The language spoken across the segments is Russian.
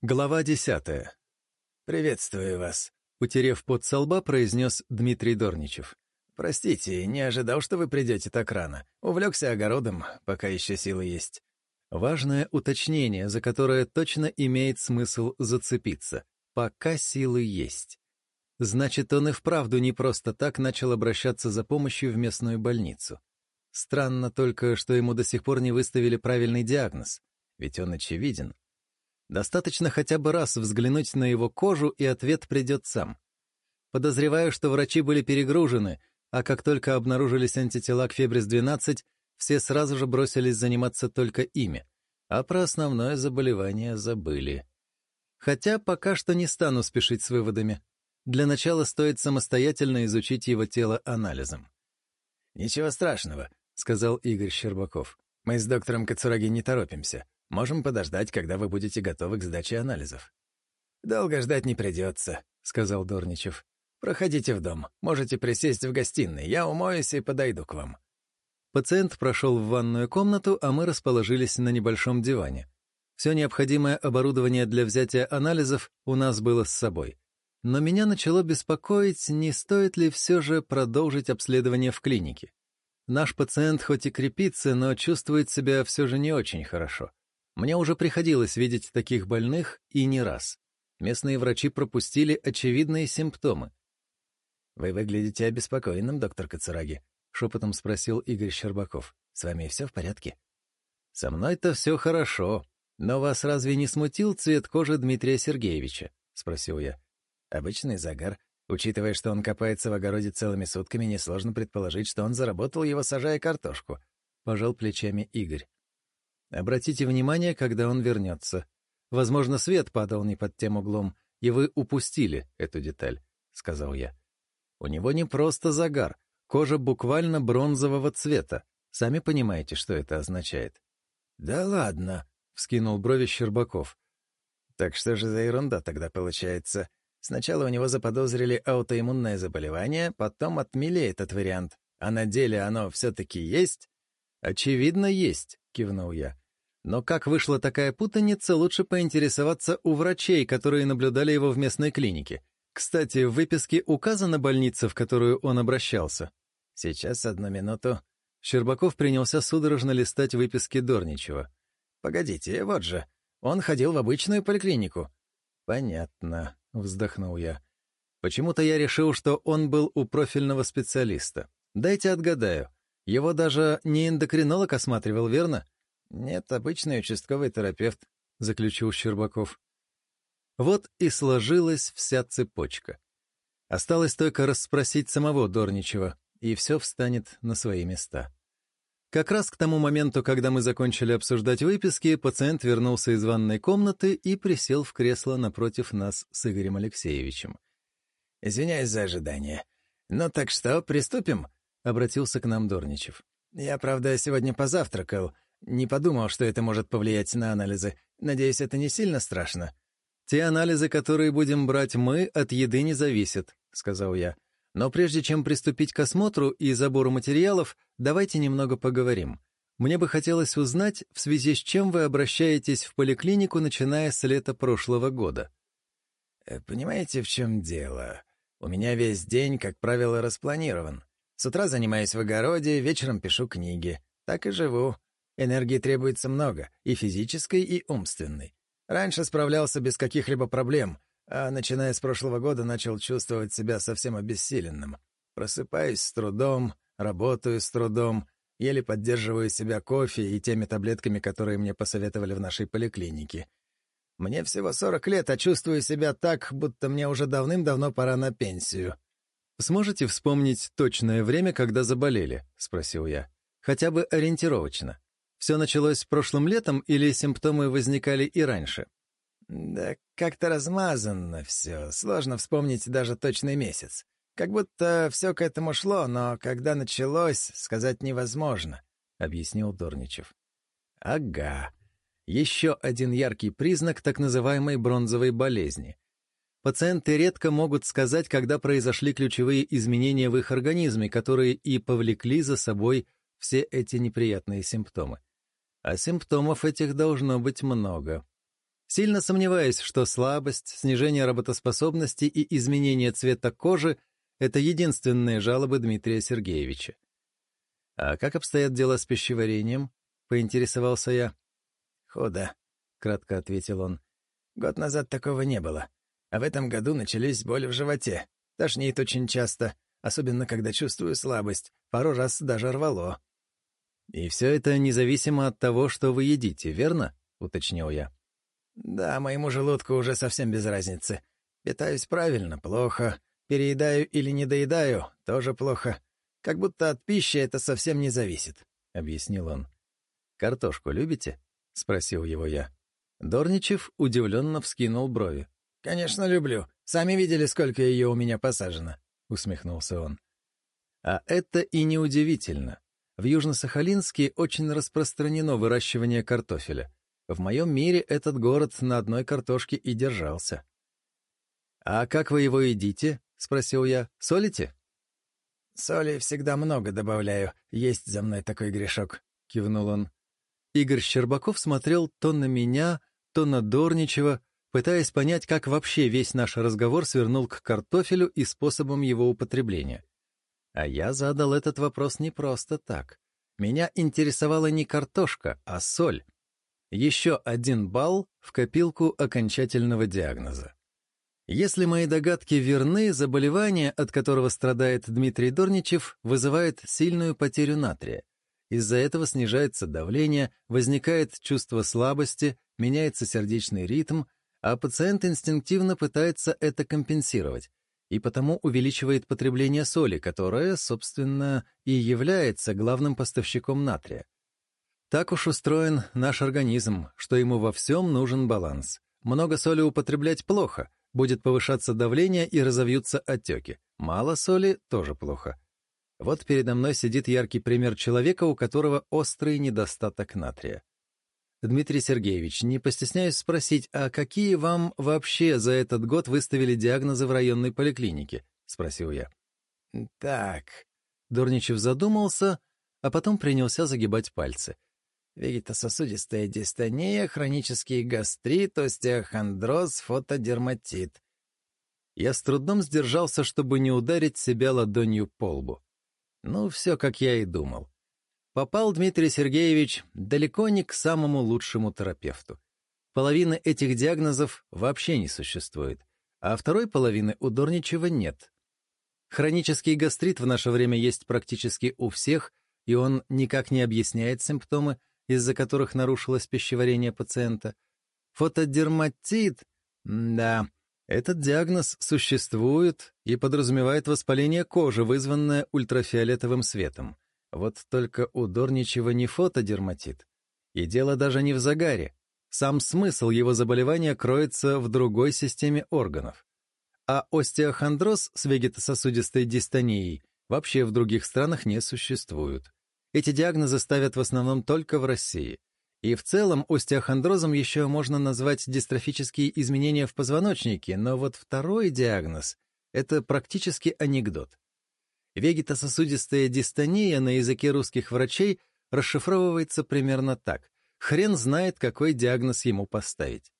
Глава десятая. «Приветствую вас», — утерев под со лба, произнес Дмитрий Дорничев. «Простите, не ожидал, что вы придете так рано. Увлекся огородом, пока еще силы есть». Важное уточнение, за которое точно имеет смысл зацепиться. Пока силы есть. Значит, он и вправду не просто так начал обращаться за помощью в местную больницу. Странно только, что ему до сих пор не выставили правильный диагноз, ведь он очевиден. Достаточно хотя бы раз взглянуть на его кожу, и ответ придет сам. Подозреваю, что врачи были перегружены, а как только обнаружились антитела к Фебрис-12, все сразу же бросились заниматься только ими, а про основное заболевание забыли. Хотя пока что не стану спешить с выводами. Для начала стоит самостоятельно изучить его тело анализом. «Ничего страшного», — сказал Игорь Щербаков. «Мы с доктором Кацураги не торопимся. Можем подождать, когда вы будете готовы к сдаче анализов». «Долго ждать не придется», — сказал Дорничев. «Проходите в дом. Можете присесть в гостиной. Я умоюсь и подойду к вам». Пациент прошел в ванную комнату, а мы расположились на небольшом диване. Все необходимое оборудование для взятия анализов у нас было с собой. Но меня начало беспокоить, не стоит ли все же продолжить обследование в клинике. Наш пациент хоть и крепится, но чувствует себя все же не очень хорошо. Мне уже приходилось видеть таких больных и не раз. Местные врачи пропустили очевидные симптомы. «Вы выглядите обеспокоенным, доктор Кацураги», — шепотом спросил Игорь Щербаков. «С вами все в порядке?» «Со мной-то все хорошо. Но вас разве не смутил цвет кожи Дмитрия Сергеевича?» — спросил я. «Обычный загар. Учитывая, что он копается в огороде целыми сутками, несложно предположить, что он заработал его, сажая картошку», — пожал плечами Игорь. Обратите внимание, когда он вернется. Возможно, свет падал не под тем углом, и вы упустили эту деталь, — сказал я. У него не просто загар, кожа буквально бронзового цвета. Сами понимаете, что это означает. — Да ладно, — вскинул брови Щербаков. — Так что же за ерунда тогда получается? Сначала у него заподозрили аутоиммунное заболевание, потом отмели этот вариант. А на деле оно все-таки есть? — Очевидно, есть, — кивнул я. Но как вышла такая путаница, лучше поинтересоваться у врачей, которые наблюдали его в местной клинике. Кстати, в выписке указана больница, в которую он обращался. Сейчас, одну минуту. Щербаков принялся судорожно листать выписки Дорничева. «Погодите, вот же. Он ходил в обычную поликлинику». «Понятно», — вздохнул я. «Почему-то я решил, что он был у профильного специалиста. Дайте отгадаю. Его даже не эндокринолог осматривал, верно?» «Нет, обычный участковый терапевт», — заключил Щербаков. Вот и сложилась вся цепочка. Осталось только расспросить самого Дорничева, и все встанет на свои места. Как раз к тому моменту, когда мы закончили обсуждать выписки, пациент вернулся из ванной комнаты и присел в кресло напротив нас с Игорем Алексеевичем. «Извиняюсь за ожидание. Ну так что, приступим?» — обратился к нам Дорничев. «Я, правда, сегодня позавтракал. Не подумал, что это может повлиять на анализы. Надеюсь, это не сильно страшно». «Те анализы, которые будем брать мы, от еды не зависят», — сказал я. «Но прежде чем приступить к осмотру и забору материалов, давайте немного поговорим. Мне бы хотелось узнать, в связи с чем вы обращаетесь в поликлинику, начиная с лета прошлого года». «Э, «Понимаете, в чем дело? У меня весь день, как правило, распланирован. С утра занимаюсь в огороде, вечером пишу книги. Так и живу. Энергии требуется много, и физической, и умственной. Раньше справлялся без каких-либо проблем, а начиная с прошлого года начал чувствовать себя совсем обессиленным. Просыпаюсь с трудом, работаю с трудом, еле поддерживаю себя кофе и теми таблетками, которые мне посоветовали в нашей поликлинике. Мне всего 40 лет, а чувствую себя так, будто мне уже давным-давно пора на пенсию. «Сможете вспомнить точное время, когда заболели?» — спросил я. «Хотя бы ориентировочно». Все началось прошлым летом или симптомы возникали и раньше? Да как-то размазанно все, сложно вспомнить даже точный месяц. Как будто все к этому шло, но когда началось, сказать невозможно, — объяснил Дорничев. Ага. Еще один яркий признак так называемой бронзовой болезни. Пациенты редко могут сказать, когда произошли ключевые изменения в их организме, которые и повлекли за собой все эти неприятные симптомы а симптомов этих должно быть много. Сильно сомневаюсь, что слабость, снижение работоспособности и изменение цвета кожи — это единственные жалобы Дмитрия Сергеевича. «А как обстоят дела с пищеварением?» — поинтересовался я. «Худо», — кратко ответил он. «Год назад такого не было. А в этом году начались боли в животе. Тошнит очень часто, особенно когда чувствую слабость. Пару раз даже рвало». «И все это независимо от того, что вы едите, верно?» — уточнил я. Да, моему желудку уже совсем без разницы. Питаюсь правильно — плохо. Переедаю или недоедаю — тоже плохо. Как будто от пищи это совсем не зависит, — объяснил он. «Картошку любите?» — спросил его я. Дорничев удивленно вскинул брови. «Конечно, люблю. Сами видели, сколько ее у меня посажено», — усмехнулся он. А это и неудивительно. В Южно-Сахалинске очень распространено выращивание картофеля. В моем мире этот город на одной картошке и держался. «А как вы его едите?» — спросил я. «Солите?» «Соли всегда много добавляю. Есть за мной такой грешок», — кивнул он. Игорь Щербаков смотрел то на меня, то на Дорничева, пытаясь понять, как вообще весь наш разговор свернул к картофелю и способам его употребления. А я задал этот вопрос не просто так. Меня интересовала не картошка, а соль. Еще один балл в копилку окончательного диагноза. Если мои догадки верны, заболевание, от которого страдает Дмитрий Дорничев, вызывает сильную потерю натрия. Из-за этого снижается давление, возникает чувство слабости, меняется сердечный ритм, а пациент инстинктивно пытается это компенсировать, и потому увеличивает потребление соли, которая, собственно, и является главным поставщиком натрия. Так уж устроен наш организм, что ему во всем нужен баланс. Много соли употреблять плохо, будет повышаться давление и разовьются отеки. Мало соли тоже плохо. Вот передо мной сидит яркий пример человека, у которого острый недостаток натрия. Дмитрий Сергеевич, не постесняюсь спросить, а какие вам вообще за этот год выставили диагнозы в районной поликлинике? — спросил я. — Так. Дурничев задумался, а потом принялся загибать пальцы — вегетососудистая дистония, хронический гастрит, остеохондроз, фотодерматит. Я с трудом сдержался, чтобы не ударить себя ладонью по лбу. Ну, все, как я и думал. Попал Дмитрий Сергеевич далеко не к самому лучшему терапевту. Половины этих диагнозов вообще не существует, а второй половины у Дорничева нет. Хронический гастрит в наше время есть практически у всех, и он никак не объясняет симптомы, из-за которых нарушилось пищеварение пациента. Фотодерматит? Да, этот диагноз существует и подразумевает воспаление кожи, вызванное ультрафиолетовым светом. Вот только у Дорничева не фотодерматит. И дело даже не в загаре. Сам смысл его заболевания кроется в другой системе органов. А остеохондроз с вегетососудистой дистонией вообще в других странах не существует. Эти диагнозы ставят в основном только в России. И в целом остеохондрозом еще можно назвать дистрофические изменения в позвоночнике, но вот второй диагноз — это практически анекдот. Вегетососудистая дистония на языке русских врачей расшифровывается примерно так. Хрен знает, какой диагноз ему поставить.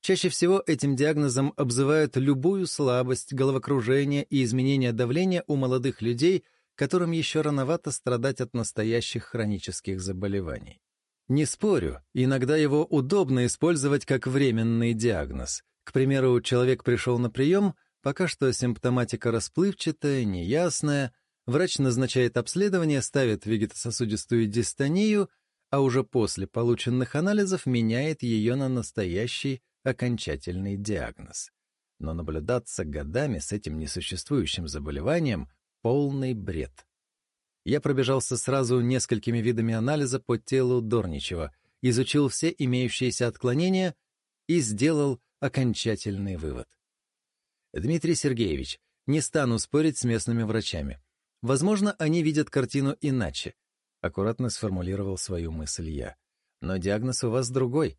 Чаще всего этим диагнозом обзывают любую слабость, головокружение и изменение давления у молодых людей которым еще рановато страдать от настоящих хронических заболеваний. Не спорю, иногда его удобно использовать как временный диагноз. К примеру, человек пришел на прием, пока что симптоматика расплывчатая, неясная, врач назначает обследование, ставит вегетососудистую дистонию, а уже после полученных анализов меняет ее на настоящий окончательный диагноз. Но наблюдаться годами с этим несуществующим заболеванием Полный бред. Я пробежался сразу несколькими видами анализа по телу Дорничева, изучил все имеющиеся отклонения и сделал окончательный вывод. Дмитрий Сергеевич, не стану спорить с местными врачами. Возможно, они видят картину иначе. Аккуратно сформулировал свою мысль я. Но диагноз у вас другой.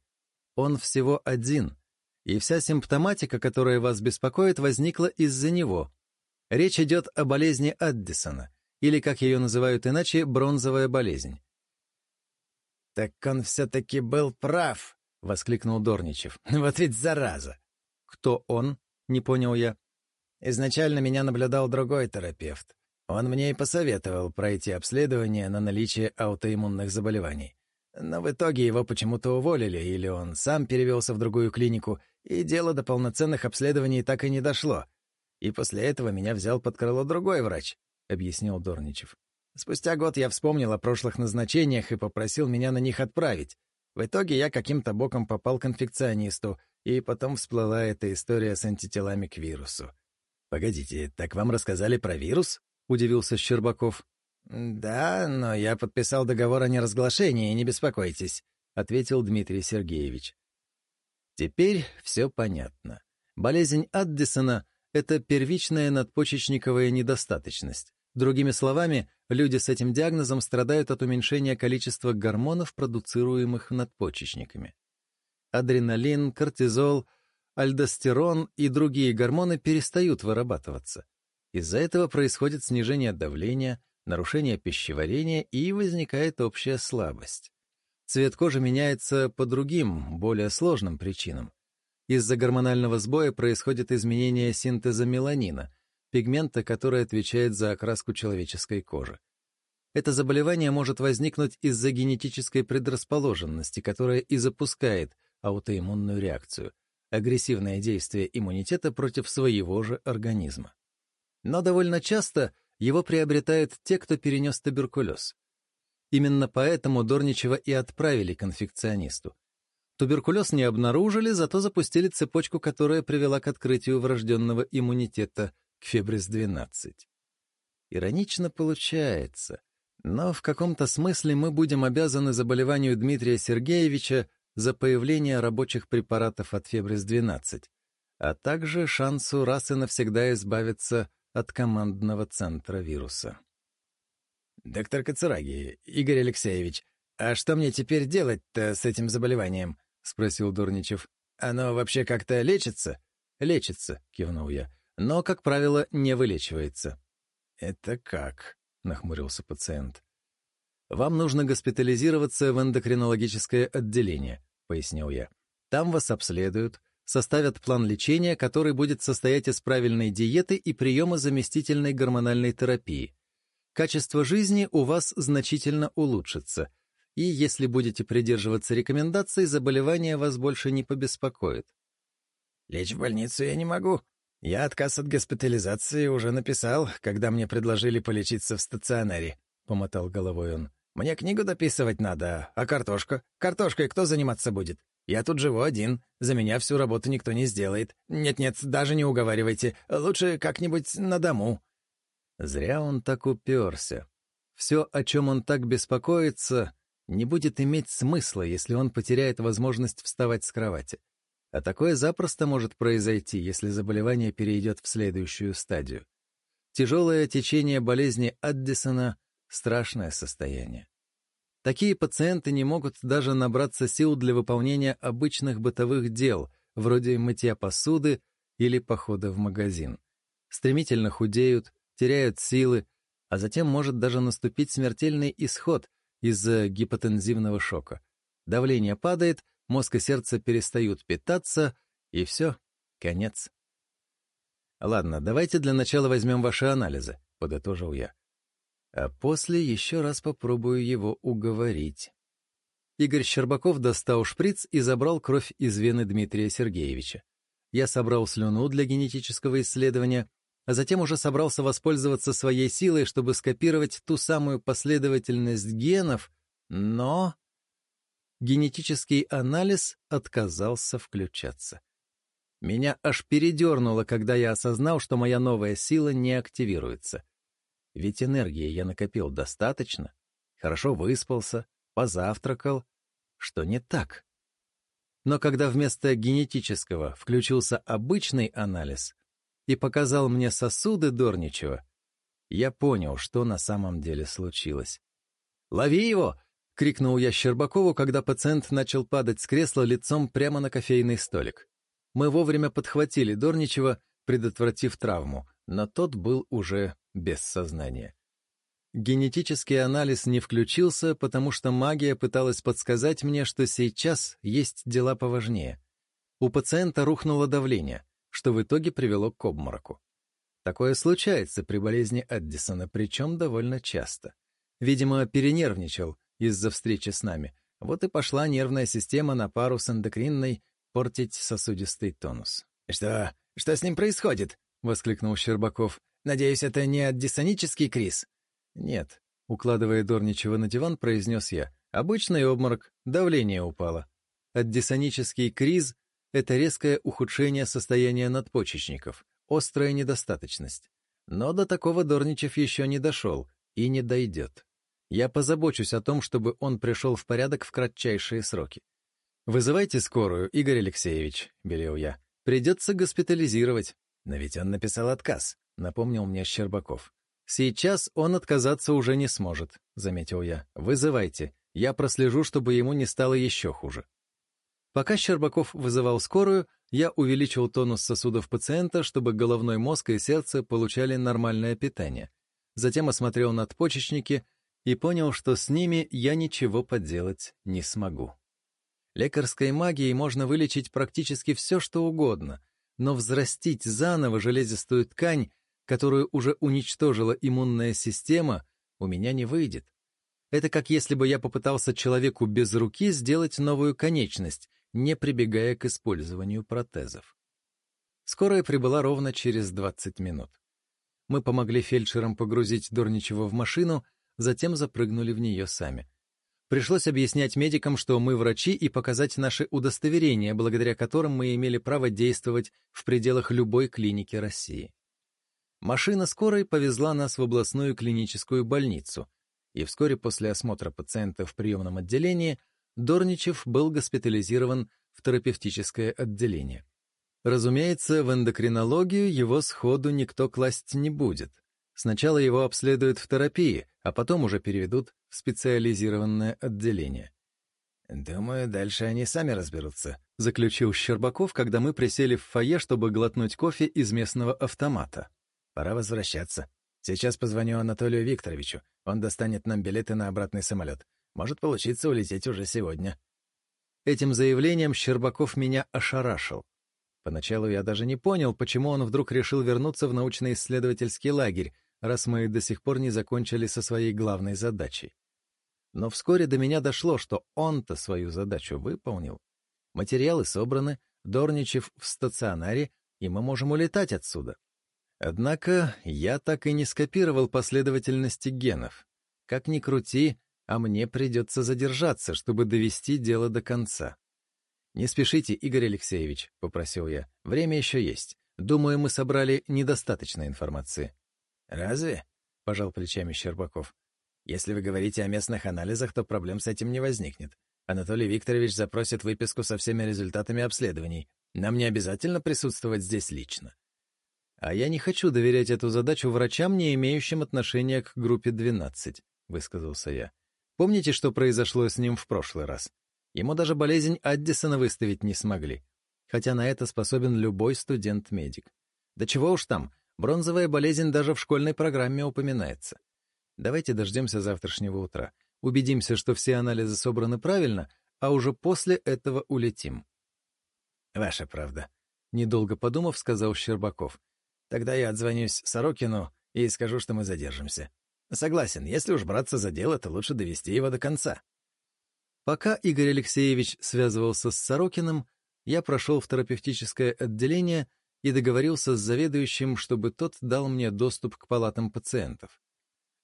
Он всего один. И вся симптоматика, которая вас беспокоит, возникла из-за него. Речь идет о болезни Аддисона, или, как ее называют иначе, бронзовая болезнь. «Так он все-таки был прав», — воскликнул Дорничев. «Вот ведь зараза!» «Кто он?» — не понял я. Изначально меня наблюдал другой терапевт. Он мне и посоветовал пройти обследование на наличие аутоиммунных заболеваний. Но в итоге его почему-то уволили, или он сам перевелся в другую клинику, и дело до полноценных обследований так и не дошло. И после этого меня взял под крыло другой врач, — объяснил Дорничев. Спустя год я вспомнил о прошлых назначениях и попросил меня на них отправить. В итоге я каким-то боком попал к инфекционисту, и потом всплыла эта история с антителами к вирусу. «Погодите, так вам рассказали про вирус?» — удивился Щербаков. «Да, но я подписал договор о неразглашении, не беспокойтесь», — ответил Дмитрий Сергеевич. Теперь все понятно. Болезнь Аддисона — это первичная надпочечниковая недостаточность. Другими словами, люди с этим диагнозом страдают от уменьшения количества гормонов, продуцируемых надпочечниками. Адреналин, кортизол, альдостерон и другие гормоны перестают вырабатываться. Из-за этого происходит снижение давления, нарушение пищеварения и возникает общая слабость. Цвет кожи меняется по другим, более сложным причинам. Из-за гормонального сбоя происходит изменение синтеза меланина, пигмента, который отвечает за окраску человеческой кожи. Это заболевание может возникнуть из-за генетической предрасположенности, которая и запускает аутоиммунную реакцию — агрессивное действие иммунитета против своего же организма но довольно часто его приобретают те, кто перенес туберкулез. Именно поэтому Дорничева и отправили к инфекционисту. Туберкулез не обнаружили, зато запустили цепочку, которая привела к открытию врожденного иммунитета к фебрис-12. Иронично получается, но в каком-то смысле мы будем обязаны заболеванию Дмитрия Сергеевича за появление рабочих препаратов от фебрис-12, а также шансу раз и навсегда избавиться от командного центра вируса. «Доктор Кацураги, Игорь Алексеевич, а что мне теперь делать-то с этим заболеванием?» — спросил Дурничев. «Оно вообще как-то лечится?» «Лечится», — кивнул я, — «но, как правило, не вылечивается». «Это как?» — нахмурился пациент. «Вам нужно госпитализироваться в эндокринологическое отделение», — пояснил я. «Там вас обследуют, составят план лечения, который будет состоять из правильной диеты и приема заместительной гормональной терапии. Качество жизни у вас значительно улучшится, и если будете придерживаться рекомендаций, заболевание вас больше не побеспокоит. «Лечь в больницу я не могу. Я отказ от госпитализации уже написал, когда мне предложили полечиться в стационаре», — помотал головой он. «Мне книгу дописывать надо, а картошка? Картошкой кто заниматься будет? Я тут живу один, за меня всю работу никто не сделает. Нет-нет, даже не уговаривайте, лучше как-нибудь на дому». Зря он так уперся. Все, о чем он так беспокоится, не будет иметь смысла, если он потеряет возможность вставать с кровати. А такое запросто может произойти, если заболевание перейдет в следующую стадию. Тяжелое течение болезни Аддисона — страшное состояние. Такие пациенты не могут даже набраться сил для выполнения обычных бытовых дел, вроде мытья посуды или похода в магазин. Стремительно худеют, теряют силы, а затем может даже наступить смертельный исход из-за гипотензивного шока. Давление падает, мозг и сердце перестают питаться, и все, конец. «Ладно, давайте для начала возьмем ваши анализы», — подытожил я а после еще раз попробую его уговорить. Игорь Щербаков достал шприц и забрал кровь из вены Дмитрия Сергеевича. Я собрал слюну для генетического исследования, а затем уже собрался воспользоваться своей силой, чтобы скопировать ту самую последовательность генов, но... Генетический анализ отказался включаться. Меня аж передернуло, когда я осознал, что моя новая сила не активируется — ведь энергии я накопил достаточно, хорошо выспался, позавтракал. Что не так? Но когда вместо генетического включился обычный анализ и показал мне сосуды Дорничева, я понял, что на самом деле случилось. «Лови его!» — крикнул я Щербакову, когда пациент начал падать с кресла лицом прямо на кофейный столик. Мы вовремя подхватили Дорничева, предотвратив травму, но тот был уже без сознания. Генетический анализ не включился, потому что магия пыталась подсказать мне, что сейчас есть дела поважнее. У пациента рухнуло давление, что в итоге привело к обмороку. Такое случается при болезни Эддисона, причем довольно часто. Видимо, перенервничал из-за встречи с нами. Вот и пошла нервная система на пару с эндокринной портить сосудистый тонус. «Что? Что с ним происходит?» — воскликнул Щербаков. «Надеюсь, это не аддисонический криз?» «Нет», — укладывая Дорничева на диван, произнес я. «Обычный обморок, давление упало. Аддисонический криз — это резкое ухудшение состояния надпочечников, острая недостаточность. Но до такого Дорничев еще не дошел и не дойдет. Я позабочусь о том, чтобы он пришел в порядок в кратчайшие сроки. «Вызывайте скорую, Игорь Алексеевич», — велел я. «Придется госпитализировать». «Но ведь он написал отказ», — напомнил мне Щербаков. «Сейчас он отказаться уже не сможет», — заметил я. «Вызывайте. Я прослежу, чтобы ему не стало еще хуже». Пока Щербаков вызывал скорую, я увеличил тонус сосудов пациента, чтобы головной мозг и сердце получали нормальное питание. Затем осмотрел надпочечники и понял, что с ними я ничего поделать не смогу. Лекарской магией можно вылечить практически все, что угодно, но взрастить заново железистую ткань которую уже уничтожила иммунная система, у меня не выйдет. Это как если бы я попытался человеку без руки сделать новую конечность, не прибегая к использованию протезов. Скорая прибыла ровно через 20 минут. Мы помогли фельдшерам погрузить Дорничева в машину, затем запрыгнули в нее сами. Пришлось объяснять медикам, что мы врачи, и показать наши удостоверения, благодаря которым мы имели право действовать в пределах любой клиники России. Машина скорой повезла нас в областную клиническую больницу, и вскоре после осмотра пациента в приемном отделении Дорничев был госпитализирован в терапевтическое отделение. Разумеется, в эндокринологию его сходу никто класть не будет. Сначала его обследуют в терапии, а потом уже переведут в специализированное отделение. «Думаю, дальше они сами разберутся», — заключил Щербаков, когда мы присели в фойе, чтобы глотнуть кофе из местного автомата. Пора возвращаться. Сейчас позвоню Анатолию Викторовичу. Он достанет нам билеты на обратный самолет. Может получиться улететь уже сегодня. Этим заявлением Щербаков меня ошарашил. Поначалу я даже не понял, почему он вдруг решил вернуться в научно-исследовательский лагерь, раз мы до сих пор не закончили со своей главной задачей. Но вскоре до меня дошло, что он-то свою задачу выполнил. Материалы собраны, Дорничев в стационаре, и мы можем улетать отсюда. Однако я так и не скопировал последовательности генов. Как ни крути, а мне придется задержаться, чтобы довести дело до конца. «Не спешите, Игорь Алексеевич», — попросил я. «Время еще есть. Думаю, мы собрали недостаточно информации». «Разве?» — пожал плечами Щербаков. «Если вы говорите о местных анализах, то проблем с этим не возникнет. Анатолий Викторович запросит выписку со всеми результатами обследований. Нам не обязательно присутствовать здесь лично. «А я не хочу доверять эту задачу врачам, не имеющим отношения к группе 12», — высказался я. «Помните, что произошло с ним в прошлый раз? Ему даже болезнь Аддисона выставить не смогли. Хотя на это способен любой студент-медик. Да чего уж там, бронзовая болезнь даже в школьной программе упоминается. Давайте дождемся завтрашнего утра. Убедимся, что все анализы собраны правильно, а уже после этого улетим». «Ваша правда», — недолго подумав, сказал Щербаков. Тогда я отзвонюсь Сорокину и скажу, что мы задержимся. Согласен, если уж браться за дело, то лучше довести его до конца. Пока Игорь Алексеевич связывался с Сорокиным, я прошел в терапевтическое отделение и договорился с заведующим, чтобы тот дал мне доступ к палатам пациентов.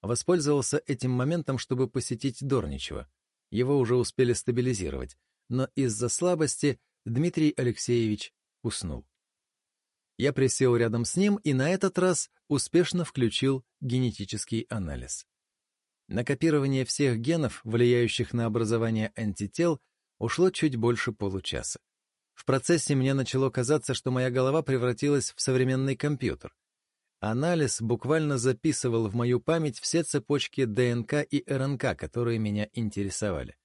Воспользовался этим моментом, чтобы посетить Дорничева. Его уже успели стабилизировать, но из-за слабости Дмитрий Алексеевич уснул. Я присел рядом с ним и на этот раз успешно включил генетический анализ. На копирование всех генов, влияющих на образование антител, ушло чуть больше получаса. В процессе мне начало казаться, что моя голова превратилась в современный компьютер. Анализ буквально записывал в мою память все цепочки ДНК и РНК, которые меня интересовали.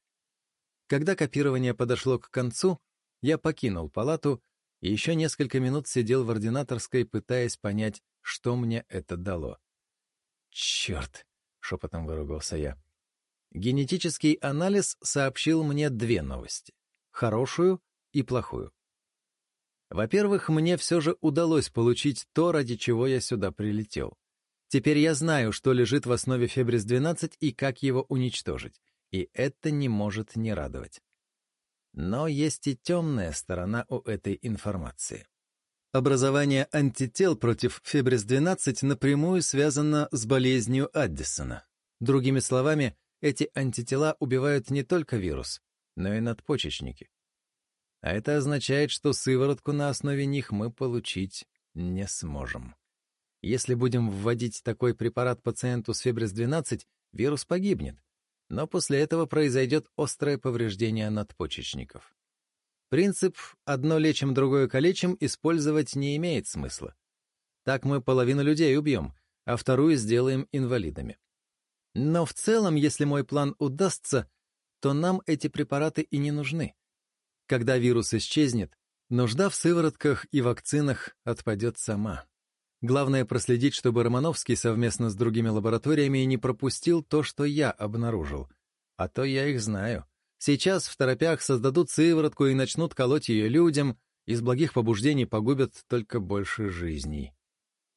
Когда копирование подошло к концу, я покинул палату еще несколько минут сидел в ординаторской, пытаясь понять, что мне это дало. «Черт! шепотом выругался я. Генетический анализ сообщил мне две новости — хорошую и плохую. Во-первых, мне все же удалось получить то, ради чего я сюда прилетел. Теперь я знаю, что лежит в основе Фебрис-12 и как его уничтожить, и это не может не радовать. Но есть и темная сторона у этой информации. Образование антител против Фебрис-12 напрямую связано с болезнью Аддисона. Другими словами, эти антитела убивают не только вирус, но и надпочечники. А это означает, что сыворотку на основе них мы получить не сможем. Если будем вводить такой препарат пациенту с фебрис-12, вирус погибнет, но после этого произойдет острое повреждение надпочечников. Принцип «одно лечим, другое калечим» использовать не имеет смысла. Так мы половину людей убьем, а вторую сделаем инвалидами. Но в целом, если мой план удастся, то нам эти препараты и не нужны. Когда вирус исчезнет, нужда в сыворотках и вакцинах отпадет сама. Главное проследить, чтобы Романовский совместно с другими лабораториями не пропустил то, что я обнаружил. А то я их знаю. Сейчас в торопях создадут сыворотку и начнут колоть ее людям, из благих побуждений погубят только больше жизней.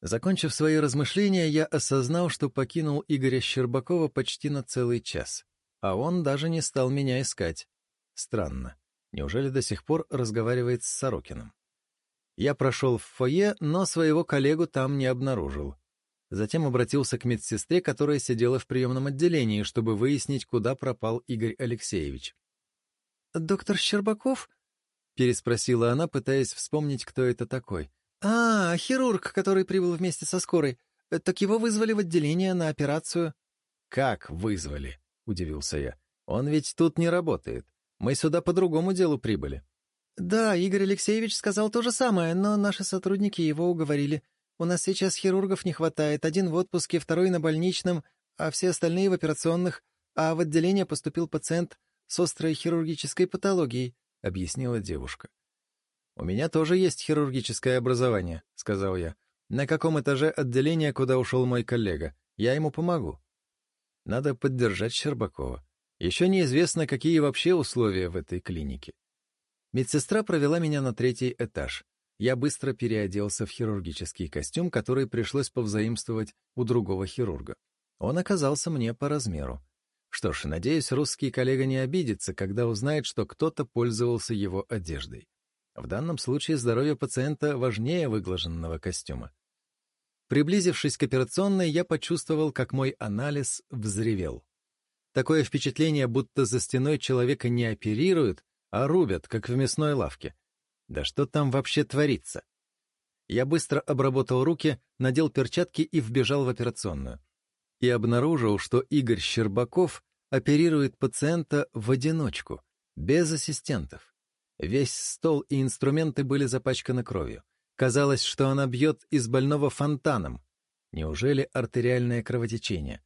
Закончив свои размышления, я осознал, что покинул Игоря Щербакова почти на целый час. А он даже не стал меня искать. Странно. Неужели до сих пор разговаривает с Сорокиным? Я прошел в фойе, но своего коллегу там не обнаружил. Затем обратился к медсестре, которая сидела в приемном отделении, чтобы выяснить, куда пропал Игорь Алексеевич. «Доктор Щербаков?» — переспросила она, пытаясь вспомнить, кто это такой. «А, хирург, который прибыл вместе со скорой. Так его вызвали в отделение на операцию». «Как вызвали?» — удивился я. «Он ведь тут не работает. Мы сюда по другому делу прибыли». «Да, Игорь Алексеевич сказал то же самое, но наши сотрудники его уговорили. У нас сейчас хирургов не хватает, один в отпуске, второй на больничном, а все остальные в операционных, а в отделение поступил пациент с острой хирургической патологией», — объяснила девушка. «У меня тоже есть хирургическое образование», — сказал я. «На каком этаже отделения, куда ушел мой коллега? Я ему помогу». Надо поддержать Щербакова. Еще неизвестно, какие вообще условия в этой клинике. Медсестра провела меня на третий этаж. Я быстро переоделся в хирургический костюм, который пришлось повзаимствовать у другого хирурга. Он оказался мне по размеру. Что ж, надеюсь, русский коллега не обидится, когда узнает, что кто-то пользовался его одеждой. В данном случае здоровье пациента важнее выглаженного костюма. Приблизившись к операционной, я почувствовал, как мой анализ взревел. Такое впечатление, будто за стеной человека не оперируют, а рубят, как в мясной лавке. Да что там вообще творится? Я быстро обработал руки, надел перчатки и вбежал в операционную. И обнаружил, что Игорь Щербаков оперирует пациента в одиночку, без ассистентов. Весь стол и инструменты были запачканы кровью. Казалось, что она бьет из больного фонтаном. Неужели артериальное кровотечение?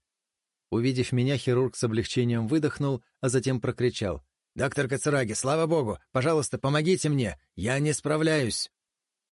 Увидев меня, хирург с облегчением выдохнул, а затем прокричал. «Доктор Кацураги, слава богу! Пожалуйста, помогите мне! Я не справляюсь!»